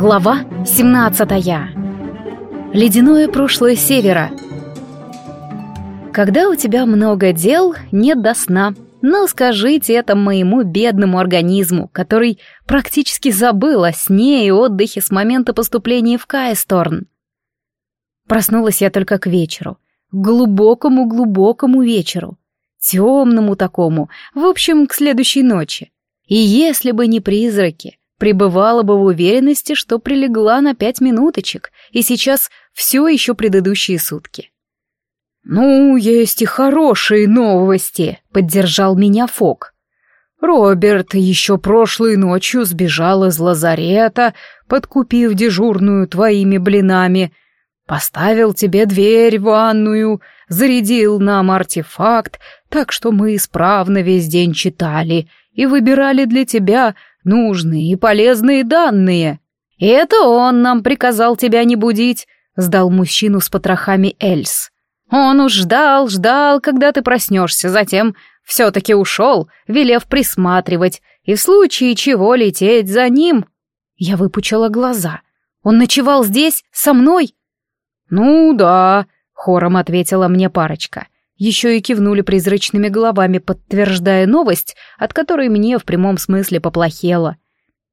Глава 17. Ледяное прошлое севера. Когда у тебя много дел, нет до сна. Но скажите это моему бедному организму, который практически забыл о сне и отдыхе с момента поступления в Кайсторн. Проснулась я только к вечеру. Глубокому-глубокому вечеру. Темному такому. В общем, к следующей ночи. И если бы не призраки, пребывала бы в уверенности, что прилегла на пять минуточек, и сейчас все еще предыдущие сутки. «Ну, есть и хорошие новости», — поддержал меня Фок. Роберт еще прошлой ночью сбежал из лазарета, подкупив дежурную твоими блинами. Поставил тебе дверь в ванную, зарядил нам артефакт, так что мы исправно весь день читали и выбирали для тебя нужные и полезные данные. И это он нам приказал тебя не будить, сдал мужчину с потрохами Эльс. Он уж ждал, ждал, когда ты проснешься, затем все-таки ушел, велев присматривать, и в случае чего лететь за ним. Я выпучила глаза. Он ночевал здесь, со мной? Ну да, хором ответила мне парочка. — еще и кивнули призрачными головами, подтверждая новость, от которой мне в прямом смысле поплохело.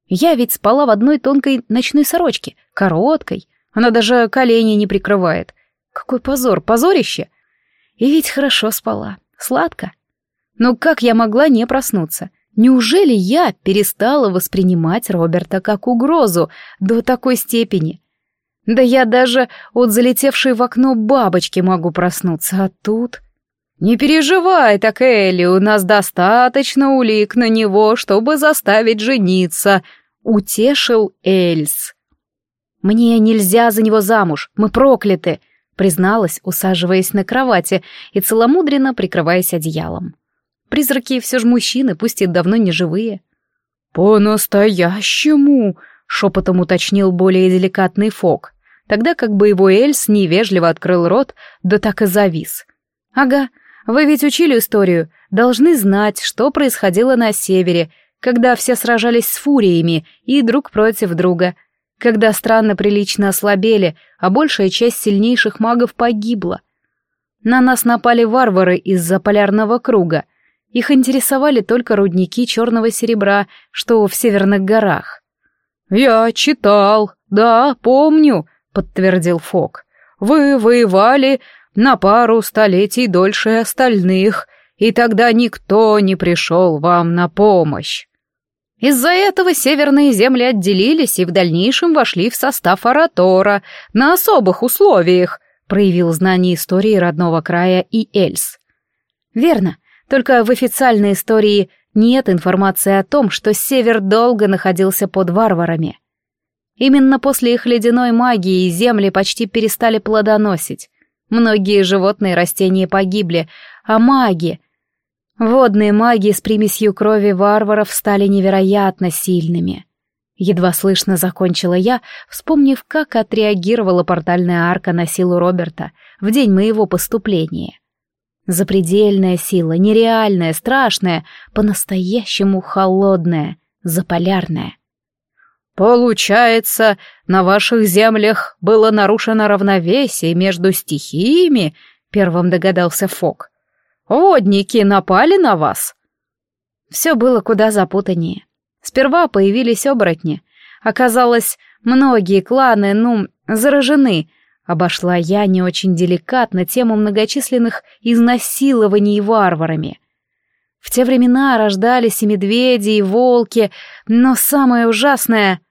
Я ведь спала в одной тонкой ночной сорочке, короткой, она даже колени не прикрывает. Какой позор, позорище! И ведь хорошо спала, сладко. Но как я могла не проснуться? Неужели я перестала воспринимать Роберта как угрозу до такой степени? Да я даже от залетевшей в окно бабочки могу проснуться, а тут... «Не переживай так, Элли, у нас достаточно улик на него, чтобы заставить жениться», — утешил Эльс. «Мне нельзя за него замуж, мы прокляты», — призналась, усаживаясь на кровати и целомудренно прикрываясь одеялом. «Призраки все же мужчины, пусть и давно не живые». «По-настоящему», — шепотом уточнил более деликатный Фок, тогда как бы его Эльс невежливо открыл рот, да так и завис. «Ага, вы ведь учили историю, должны знать, что происходило на севере, когда все сражались с фуриями и друг против друга, когда страны прилично ослабели, а большая часть сильнейших магов погибла. На нас напали варвары из-за полярного круга. Их интересовали только рудники черного серебра, что в северных горах. «Я читал, да, помню», — подтвердил Фок. «Вы воевали на пару столетий дольше остальных, и тогда никто не пришел вам на помощь. Из-за этого северные земли отделились и в дальнейшем вошли в состав Аратора на особых условиях, проявил знание истории родного края и Эльс. Верно, только в официальной истории нет информации о том, что север долго находился под варварами. Именно после их ледяной магии земли почти перестали плодоносить, Многие животные и растения погибли, а маги... Водные маги с примесью крови варваров стали невероятно сильными. Едва слышно закончила я, вспомнив, как отреагировала портальная арка на силу Роберта в день моего поступления. Запредельная сила, нереальная, страшная, по-настоящему холодная, заполярная — Получается, на ваших землях было нарушено равновесие между стихиями, первым догадался Фок. Водники напали на вас. Все было куда запутаннее. Сперва появились оборотни. Оказалось, многие кланы, ну, заражены. Обошла я не очень деликатно тему многочисленных изнасилований варварами. В те времена рождались и медведи, и волки, но самое ужасное —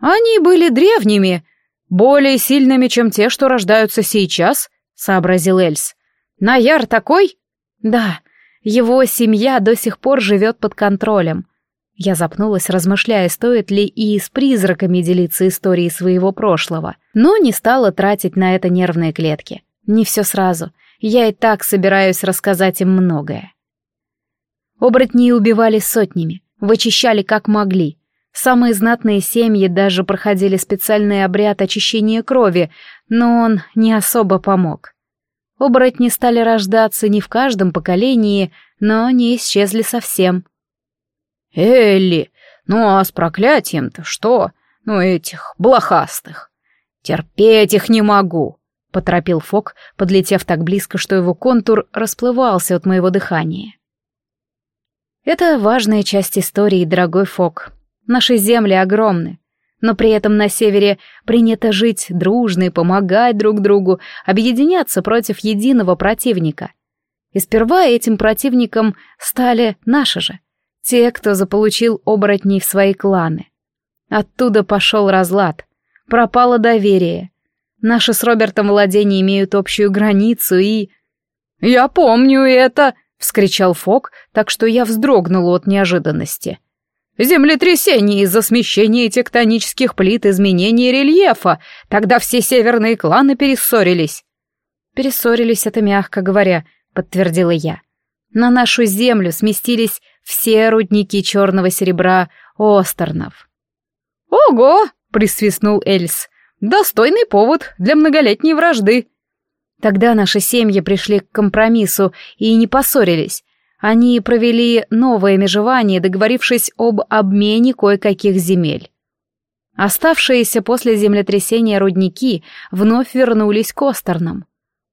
они были древними, более сильными, чем те, что рождаются сейчас, сообразил Эльс. Наяр такой? Да, его семья до сих пор живет под контролем. Я запнулась, размышляя, стоит ли и с призраками делиться историей своего прошлого, но не стала тратить на это нервные клетки. Не все сразу. Я и так собираюсь рассказать им многое. Оборотни убивали сотнями, вычищали как могли — Самые знатные семьи даже проходили специальный обряд очищения крови, но он не особо помог. Оборотни стали рождаться не в каждом поколении, но не исчезли совсем. «Элли, ну а с проклятием-то что? Ну этих блохастых. Терпеть их не могу», — поторопил Фок, подлетев так близко, что его контур расплывался от моего дыхания. «Это важная часть истории, дорогой Фок», Наши земли огромны, но при этом на севере принято жить дружно и помогать друг другу, объединяться против единого противника. И сперва этим противником стали наши же, те, кто заполучил оборотней в свои кланы. Оттуда пошел разлад, пропало доверие. Наши с Робертом владения имеют общую границу и... «Я помню это!» — вскричал Фок, так что я вздрогнул от неожиданности. Землетрясение из-за смещения тектонических плит, изменения рельефа. Тогда все северные кланы перессорились. Перессорились, это мягко говоря, подтвердила я. На нашу землю сместились все рудники черного серебра Остернов. «Ого!» — присвистнул Эльс. «Достойный повод для многолетней вражды». Тогда наши семьи пришли к компромиссу и не поссорились, они провели новое межевание, договорившись об обмене кое-каких земель. Оставшиеся после землетрясения рудники вновь вернулись к Остернам.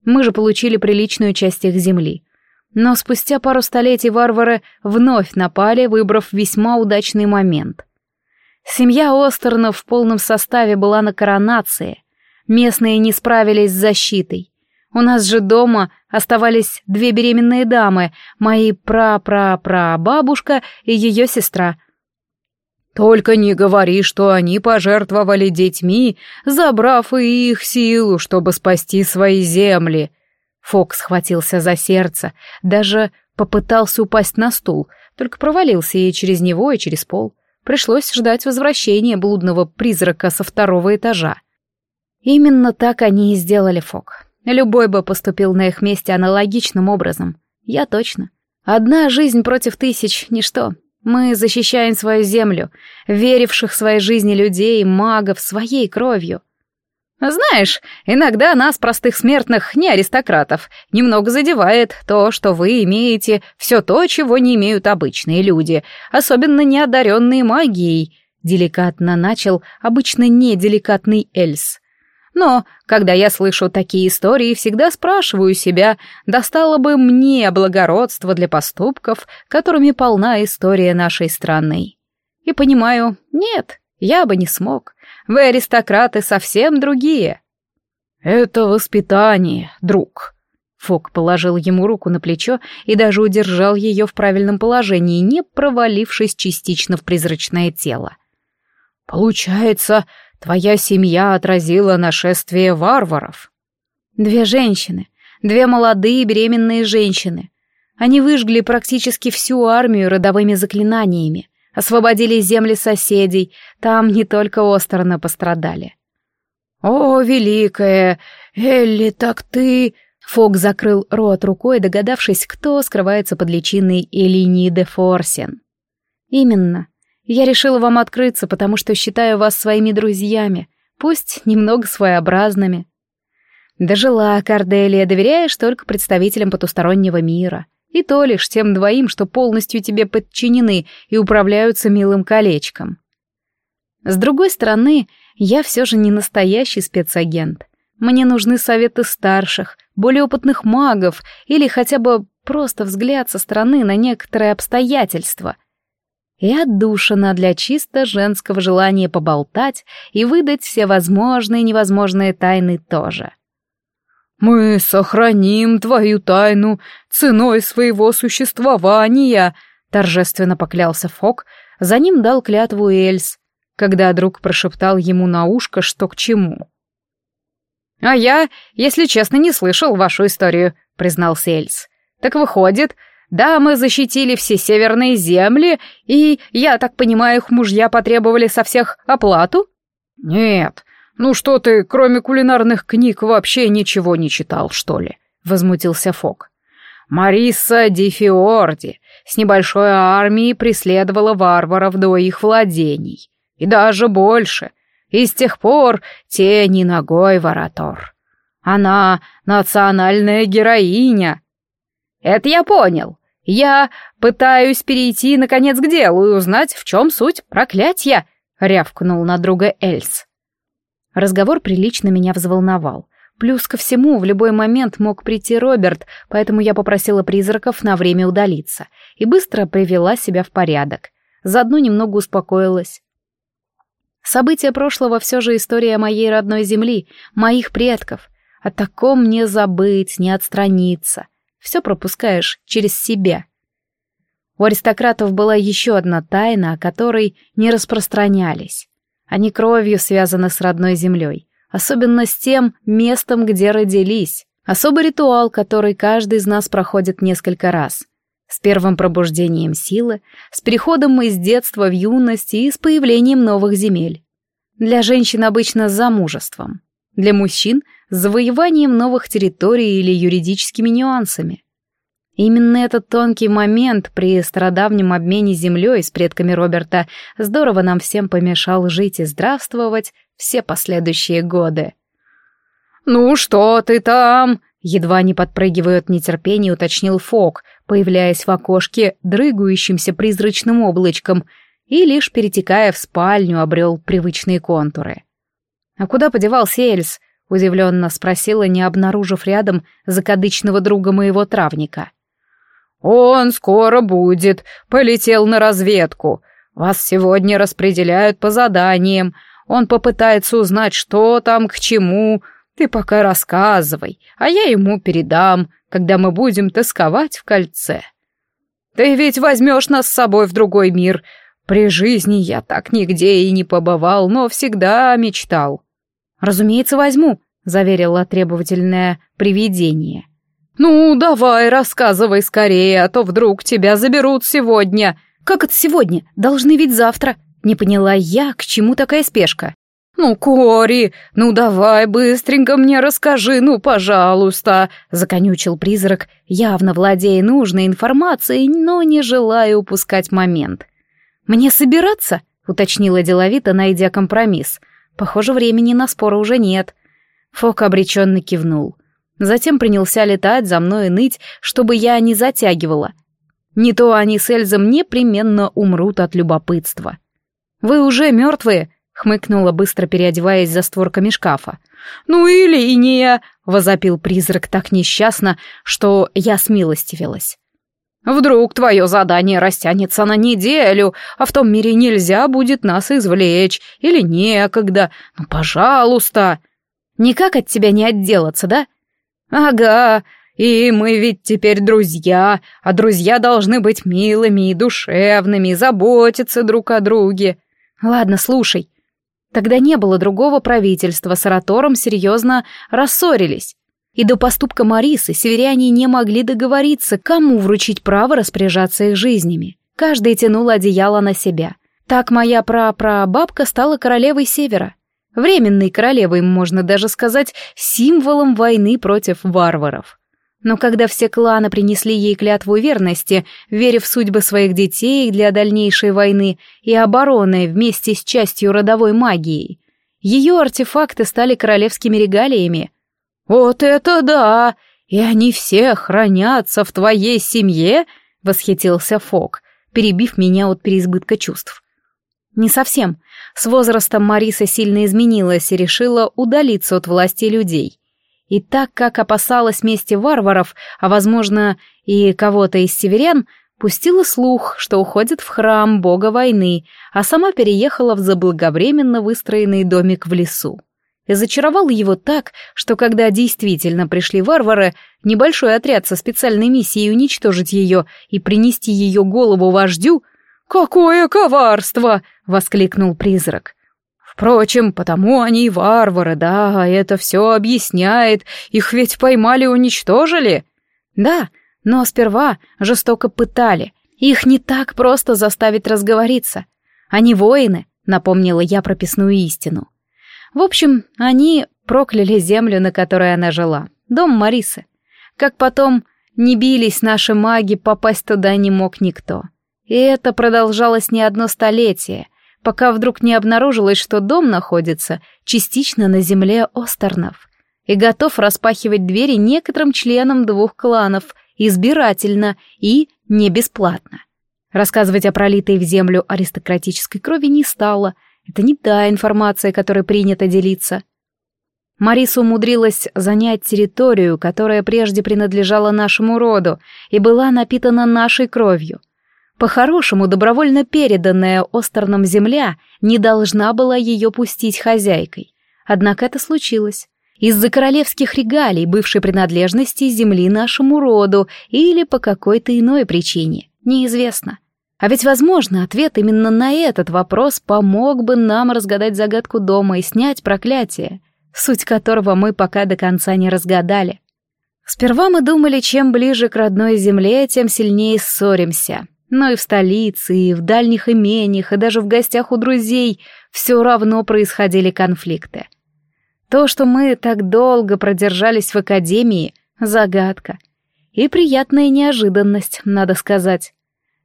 Мы же получили приличную часть их земли. Но спустя пару столетий варвары вновь напали, выбрав весьма удачный момент. Семья Остернов в полном составе была на коронации. Местные не справились с защитой. У нас же дома оставались две беременные дамы, мои пра-пра-пра-бабушка и ее сестра. Только не говори, что они пожертвовали детьми, забрав и их силу, чтобы спасти свои земли. Фокс схватился за сердце, даже попытался упасть на стул, только провалился и через него, и через пол. Пришлось ждать возвращения блудного призрака со второго этажа. Именно так они и сделали Фок. Любой бы поступил на их месте аналогичным образом. Я точно. Одна жизнь против тысяч — ничто. Мы защищаем свою землю, веривших в своей жизни людей, магов, своей кровью. Знаешь, иногда нас, простых смертных, не аристократов, немного задевает то, что вы имеете все то, чего не имеют обычные люди, особенно неодаренные магией, деликатно начал обычно неделикатный Эльс. Но, когда я слышу такие истории, всегда спрашиваю себя, достало бы мне благородство для поступков, которыми полна история нашей страны. И понимаю, нет, я бы не смог. Вы, аристократы, совсем другие. Это воспитание, друг. Фок положил ему руку на плечо и даже удержал ее в правильном положении, не провалившись частично в призрачное тело. Получается, Твоя семья отразила нашествие варваров. Две женщины, две молодые беременные женщины. Они выжгли практически всю армию родовыми заклинаниями, освободили земли соседей, там не только Остерна пострадали. «О, великая! Элли, так ты...» Фок закрыл рот рукой, догадавшись, кто скрывается под личиной Элини де Форсен. «Именно. Я решила вам открыться, потому что считаю вас своими друзьями, пусть немного своеобразными. Дожила Карделия, доверяешь только представителям потустороннего мира. И то лишь тем двоим, что полностью тебе подчинены и управляются милым колечком. С другой стороны, я все же не настоящий спецагент. Мне нужны советы старших, более опытных магов или хотя бы просто взгляд со стороны на некоторые обстоятельства, и отдушина для чисто женского желания поболтать и выдать все возможные и невозможные тайны тоже. «Мы сохраним твою тайну ценой своего существования», — торжественно поклялся Фок, за ним дал клятву Эльс, когда друг прошептал ему на ушко, что к чему. «А я, если честно, не слышал вашу историю», — признался Эльс. «Так выходит, да, мы защитили все северные земли, и, я так понимаю, их мужья потребовали со всех оплату? Нет. Ну что ты, кроме кулинарных книг, вообще ничего не читал, что ли? Возмутился Фок. Мариса Ди Фиорди с небольшой армией преследовала варваров до их владений. И даже больше. И с тех пор те не ногой воротор. Она национальная героиня. Это я понял. «Я пытаюсь перейти, наконец, к делу и узнать, в чем суть проклятия», — рявкнул на друга Эльс. Разговор прилично меня взволновал. Плюс ко всему, в любой момент мог прийти Роберт, поэтому я попросила призраков на время удалиться и быстро привела себя в порядок. Заодно немного успокоилась. События прошлого все же история моей родной земли, моих предков. О таком не забыть, не отстраниться все пропускаешь через себя. У аристократов была еще одна тайна, о которой не распространялись. Они кровью связаны с родной землей, особенно с тем местом, где родились. Особый ритуал, который каждый из нас проходит несколько раз. С первым пробуждением силы, с переходом из детства в юность и с появлением новых земель. Для женщин обычно замужеством. Для мужчин завоеванием новых территорий или юридическими нюансами. Именно этот тонкий момент при стародавнем обмене землей с предками Роберта здорово нам всем помешал жить и здравствовать все последующие годы. «Ну что ты там?» Едва не подпрыгивая от нетерпения, уточнил Фок, появляясь в окошке дрыгающимся призрачным облачком и, лишь перетекая в спальню, обрел привычные контуры. А куда подевался Эльс? — удивленно спросила, не обнаружив рядом закадычного друга моего травника. «Он скоро будет, полетел на разведку. Вас сегодня распределяют по заданиям. Он попытается узнать, что там, к чему. Ты пока рассказывай, а я ему передам, когда мы будем тосковать в кольце. Ты ведь возьмешь нас с собой в другой мир. При жизни я так нигде и не побывал, но всегда мечтал». «Разумеется, возьму», — заверило требовательное привидение. «Ну, давай, рассказывай скорее, а то вдруг тебя заберут сегодня». «Как это сегодня? Должны ведь завтра». Не поняла я, к чему такая спешка. «Ну, Кори, ну давай быстренько мне расскажи, ну, пожалуйста», — законючил призрак, явно владея нужной информацией, но не желая упускать момент. «Мне собираться?» — уточнила деловито, найдя компромисс — Похоже, времени на споры уже нет. Фок обреченно кивнул. Затем принялся летать за мной и ныть, чтобы я не затягивала. Не то они с Эльзом непременно умрут от любопытства. «Вы уже мертвые!» — хмыкнула, быстро переодеваясь за створками шкафа. «Ну или и не!» — возопил призрак так несчастно, что я смилостивилась. Вдруг твое задание растянется на неделю, а в том мире нельзя будет нас извлечь, или некогда. Ну, пожалуйста. Никак от тебя не отделаться, да? Ага, и мы ведь теперь друзья, а друзья должны быть милыми и душевными, и заботиться друг о друге. Ладно, слушай. Тогда не было другого правительства, с Аратором серьезно рассорились и до поступка Марисы северяне не могли договориться, кому вручить право распоряжаться их жизнями. Каждый тянул одеяло на себя. Так моя прапрабабка стала королевой Севера. Временной королевой, можно даже сказать, символом войны против варваров. Но когда все кланы принесли ей клятву верности, веря в судьбы своих детей для дальнейшей войны и обороны вместе с частью родовой магией, ее артефакты стали королевскими регалиями — «Вот это да! И они все хранятся в твоей семье?» — восхитился Фок, перебив меня от переизбытка чувств. «Не совсем. С возрастом Мариса сильно изменилась и решила удалиться от власти людей. И так как опасалась мести варваров, а, возможно, и кого-то из северян, пустила слух, что уходит в храм бога войны, а сама переехала в заблаговременно выстроенный домик в лесу и зачаровала его так, что когда действительно пришли варвары, небольшой отряд со специальной миссией уничтожить ее и принести ее голову вождю... «Какое коварство!» — воскликнул призрак. «Впрочем, потому они и варвары, да, это все объясняет. Их ведь поймали и уничтожили». «Да, но сперва жестоко пытали. Их не так просто заставить разговориться. Они воины», — напомнила я прописную истину. В общем, они прокляли землю, на которой она жила, дом Марисы. Как потом не бились наши маги, попасть туда не мог никто. И это продолжалось не одно столетие, пока вдруг не обнаружилось, что дом находится частично на земле Остернов и готов распахивать двери некоторым членам двух кланов избирательно и не бесплатно. Рассказывать о пролитой в землю аристократической крови не стало – это не та информация, которой принято делиться. Марис умудрилась занять территорию, которая прежде принадлежала нашему роду и была напитана нашей кровью. По-хорошему, добровольно переданная Остерном земля не должна была ее пустить хозяйкой. Однако это случилось. Из-за королевских регалий, бывшей принадлежности земли нашему роду или по какой-то иной причине, неизвестно. А ведь, возможно, ответ именно на этот вопрос помог бы нам разгадать загадку дома и снять проклятие, суть которого мы пока до конца не разгадали. Сперва мы думали, чем ближе к родной земле, тем сильнее ссоримся. Но и в столице, и в дальних имениях, и даже в гостях у друзей все равно происходили конфликты. То, что мы так долго продержались в академии — загадка. И приятная неожиданность, надо сказать.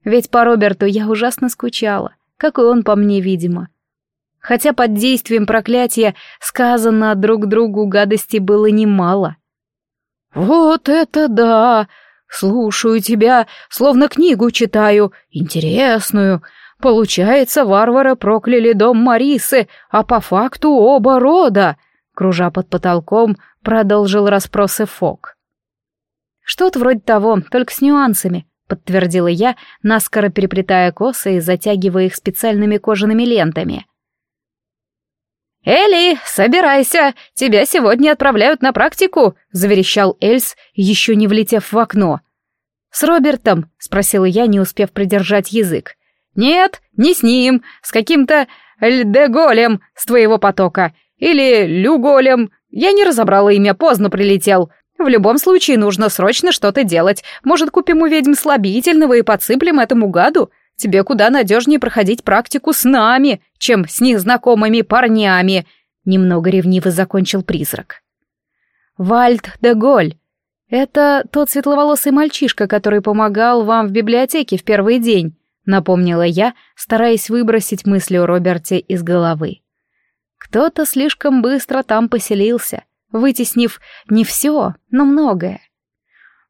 Ведь по Роберту я ужасно скучала, как и он по мне, видимо. Хотя под действием проклятия сказано друг другу гадости было немало. «Вот это да! Слушаю тебя, словно книгу читаю, интересную. Получается, Варвара прокляли дом Марисы, а по факту оба рода!» Кружа под потолком, продолжил расспросы Фок. Что-то вроде того, только с нюансами подтвердила я, наскоро переплетая косы и затягивая их специальными кожаными лентами. «Элли, собирайся! Тебя сегодня отправляют на практику!» — заверещал Эльс, еще не влетев в окно. «С Робертом?» — спросила я, не успев придержать язык. «Нет, не с ним, с каким-то Льдеголем с твоего потока. Или Люголем. Я не разобрала имя, поздно прилетел. В любом случае нужно срочно что-то делать. Может, купим у ведьм слабительного и подсыплем этому гаду? Тебе куда надежнее проходить практику с нами, чем с незнакомыми парнями. Немного ревниво закончил призрак. Вальд де Голь. Это тот светловолосый мальчишка, который помогал вам в библиотеке в первый день, напомнила я, стараясь выбросить мысли о Роберте из головы. Кто-то слишком быстро там поселился, вытеснив не все, но многое.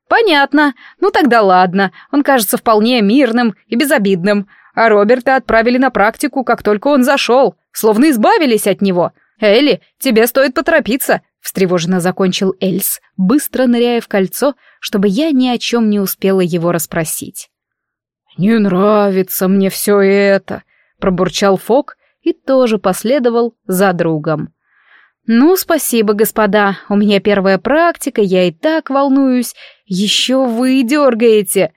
«Понятно. Ну тогда ладно. Он кажется вполне мирным и безобидным. А Роберта отправили на практику, как только он зашел. Словно избавились от него. Элли, тебе стоит поторопиться», — встревоженно закончил Эльс, быстро ныряя в кольцо, чтобы я ни о чем не успела его расспросить. «Не нравится мне все это», — пробурчал Фок и тоже последовал за другом. «Ну, спасибо, господа, у меня первая практика, я и так волнуюсь. Еще вы дергаете!»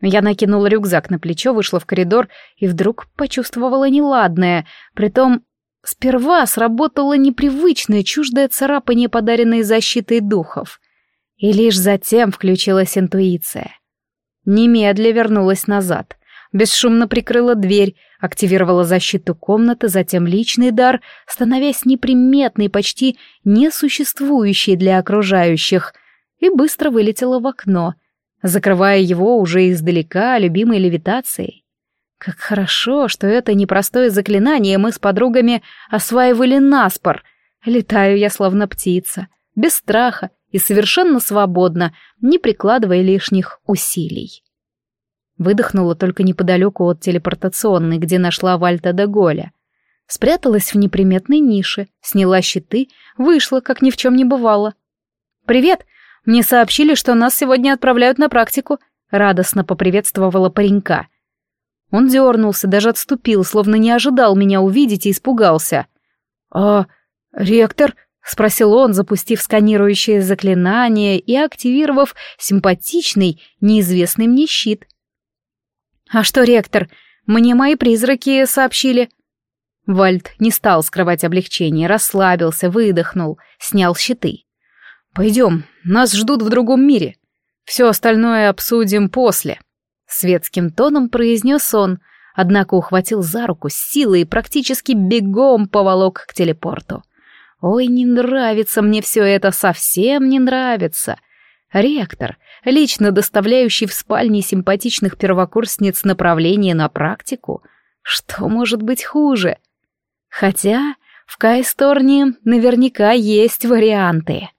Я накинула рюкзак на плечо, вышла в коридор и вдруг почувствовала неладное. Притом сперва сработало непривычное чуждое царапание, подаренное защитой духов. И лишь затем включилась интуиция. Немедля вернулась назад — бесшумно прикрыла дверь, активировала защиту комнаты, затем личный дар, становясь неприметной, почти несуществующей для окружающих, и быстро вылетела в окно, закрывая его уже издалека любимой левитацией. Как хорошо, что это непростое заклинание мы с подругами осваивали наспор. Летаю я словно птица, без страха и совершенно свободно, не прикладывая лишних усилий. Выдохнула только неподалеку от телепортационной, где нашла Вальта де Голя. Спряталась в неприметной нише, сняла щиты, вышла, как ни в чем не бывало. «Привет! Мне сообщили, что нас сегодня отправляют на практику», — радостно поприветствовала паренька. Он дернулся, даже отступил, словно не ожидал меня увидеть и испугался. «А, ректор?» — спросил он, запустив сканирующее заклинание и активировав симпатичный, неизвестный мне щит — «А что, ректор, мне мои призраки сообщили». Вальд не стал скрывать облегчение, расслабился, выдохнул, снял щиты. «Пойдем, нас ждут в другом мире. Все остальное обсудим после», — светским тоном произнес он, однако ухватил за руку с силой и практически бегом поволок к телепорту. «Ой, не нравится мне все это, совсем не нравится. Ректор, лично доставляющий в спальне симпатичных первокурсниц направление на практику. Что может быть хуже? Хотя в Кайсторне наверняка есть варианты.